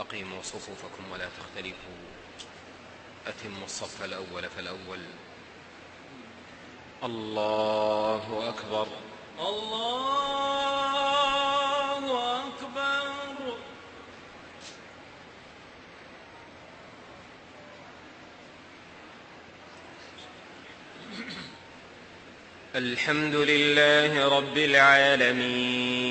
أقيموا صفوفكم ولا تختلفوا. أتموا الصف الأول فالأول. الله أكبر. الله أكبر. الحمد لله رب العالمين.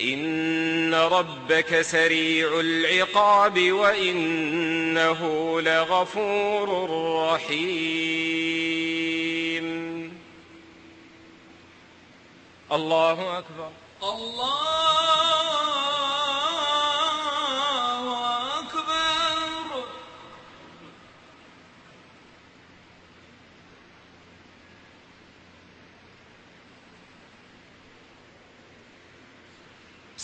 إن ربك سريع العقاب وإنه لغفور رحيم. الله أكبر. الله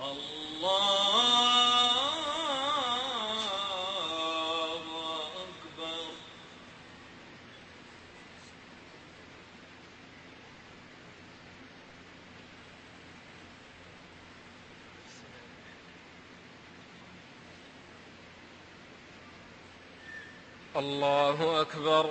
الله أكبر. الله أكبر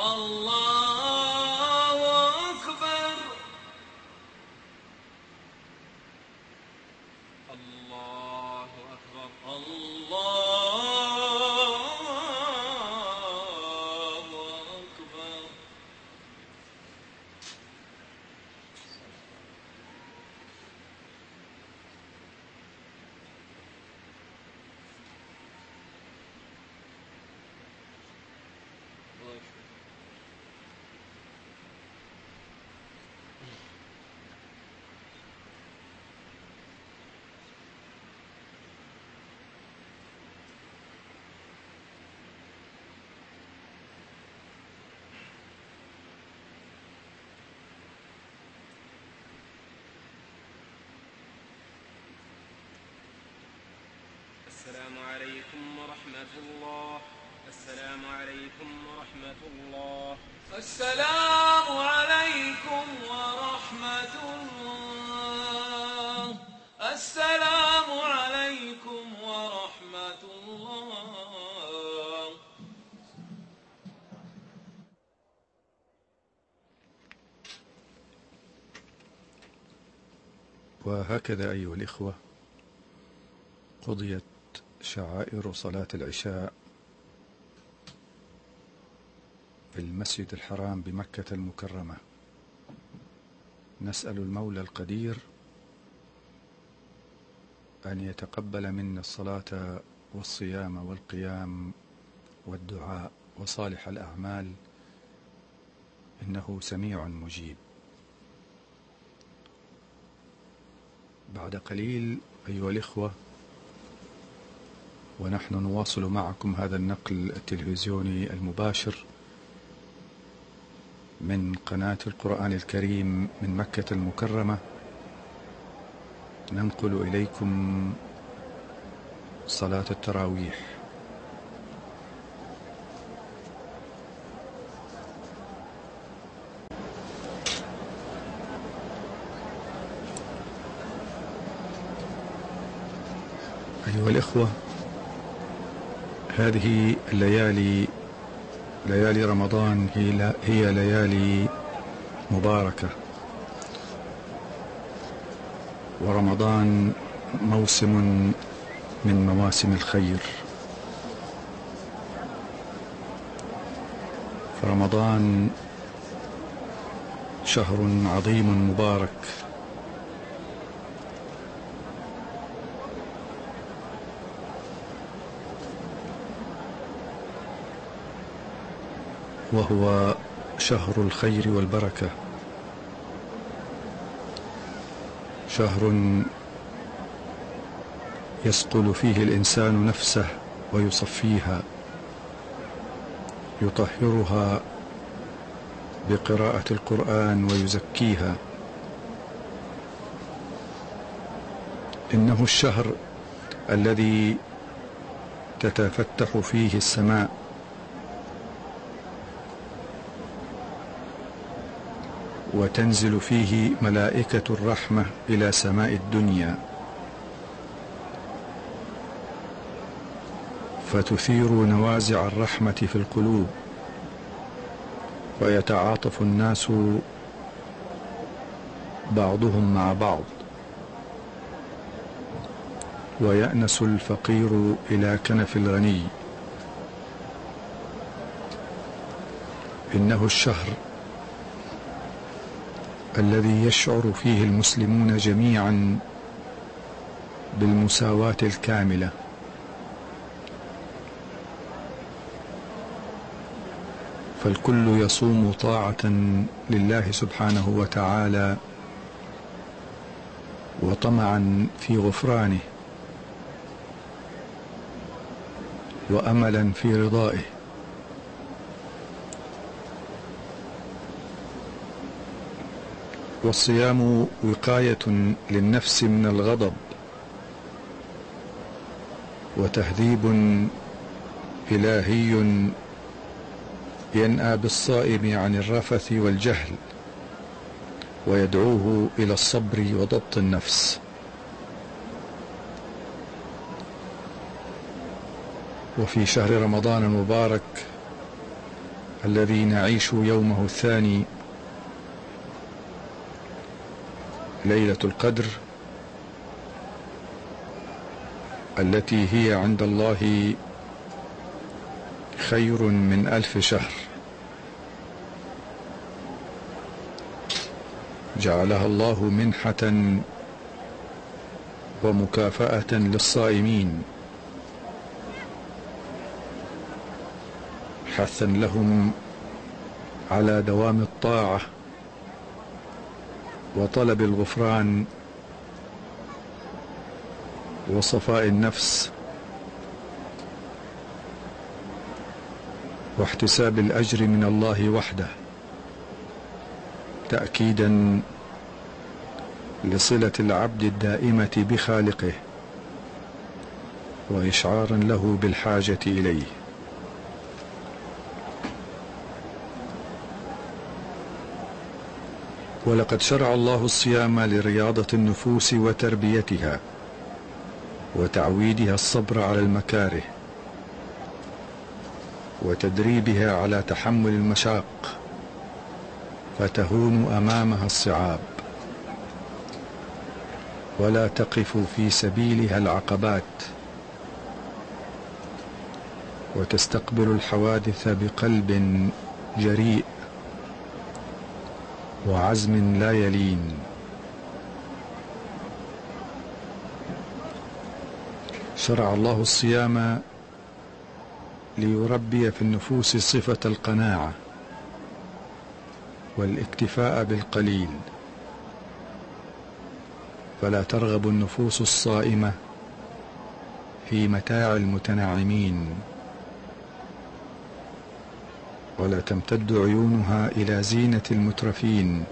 Allah السلام عليكم ورحمة الله. السلام عليكم ورحمة الله. السلام عليكم ورحمة الله. السلام عليكم ورحمة الله. وهكذا أيها الإخوة قضيت شعائر صلاة العشاء في المسجد الحرام بمكة المكرمة. نسأل المولى القدير أن يتقبل منا الصلاة والصيام والقيام والدعاء وصالح الأعمال. إنه سميع مجيب. بعد قليل أيها الإخوة ونحن نواصل معكم هذا النقل التلفزيوني المباشر من قناة القرآن الكريم من مكة المكرمة. ننقل إليكم صلاة التراويح. أيها الإخوة هذه الليالي ليالي رمضان هي هي ليالي مباركة. ورمضان موسم من مواسم الخير. فرمضان شهر عظيم مبارك. وهو شهر الخير والبركة. شهر يصقل فيه الإنسان نفسه ويصفيها يطهرها بقراءة القرآن ويزكيها. إنه الشهر الذي تتفتح فيه السماء وتنزل فيه ملائكة الرحمة إلى سماء الدنيا. فتثير نوازع الرحمة في القلوب. ويتعاطف الناس بعضهم مع بعض. ويأنس الفقير إلى كنف الغني. إنه الشهر الذي يشعر فيه المسلمون جميعا بالمساواة الكاملة. فالكل يصوم طاعة لله سبحانه وتعالى وطمعا في غفرانه وأملا في رضائه. والصيام وقاية للنفس من الغضب وتهذيب إلهي ينأى بالصائم عن الرفث والجهل ويدعوه إلى الصبر وضبط النفس. وفي شهر رمضان المبارك الذي نعيش يومه الثاني ليلة القدر التي هي عند الله خير من ألف شهر. جعلها الله منحة ومكافأة للصائمين. حثا لهم على دوام الطاعة. وطلب الغفران وصفاء النفس واحتساب الأجر من الله وحده تاكيدا لصلة العبد الدائمة بخالقه واشعارا له بالحاجة إليه. ولقد شرع الله الصيام لرياضة النفوس وتربيتها وتعويدها الصبر على المكاره وتدريبها على تحمل المشاق فتهون أمامها الصعاب. ولا تقف في سبيلها العقبات. وتستقبل الحوادث بقلب جريء. وعزم لا يلين. شرع الله الصيام ليربي في النفوس صفة القناعة والاكتفاء بالقليل. فلا ترغب النفوس الصائمة في متاع المتنعمين. ولا تمتد عيونها إلى زينة المترفين.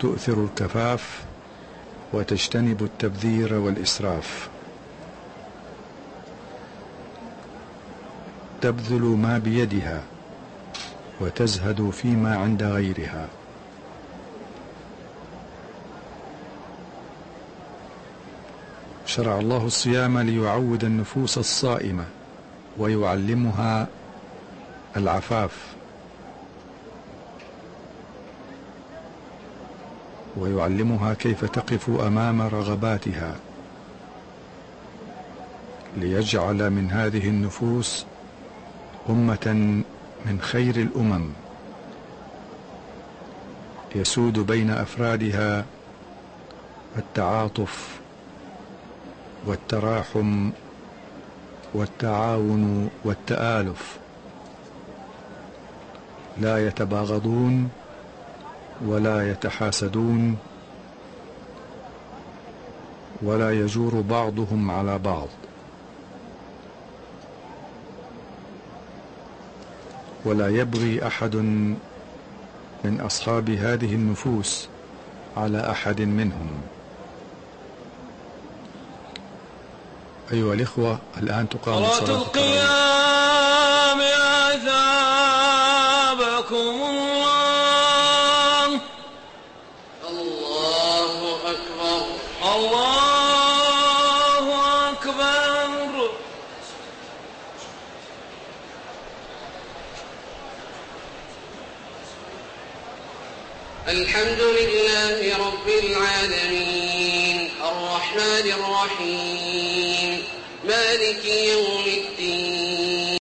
تؤثر الكفاف وتجتنب التبذير والإسراف. تبذل ما بيدها وتزهد فيما عند غيرها. شرع الله الصيام ليعود النفوس الصائمة ويعلمها العفاف ويعلمها كيف تقف أمام رغباتها ليجعل من هذه النفوس أمة من خير الأمم يسود بين أفرادها التعاطف والتراحم والتعاون والتآلف. لا يتباغضون ولا يتحاسدون ولا يجور بعضهم على بعض. ولا يبغي أحد من أصحاب هذه النفوس على أحد منهم. أيها الإخوة الآن تقام صلاة القيام أثابكم الله. الله أكبر. الله أكبر. الحمد لله رب العالمين. الرحمن الرحيم. مالك يوم